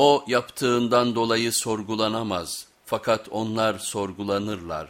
O yaptığından dolayı sorgulanamaz fakat onlar sorgulanırlar.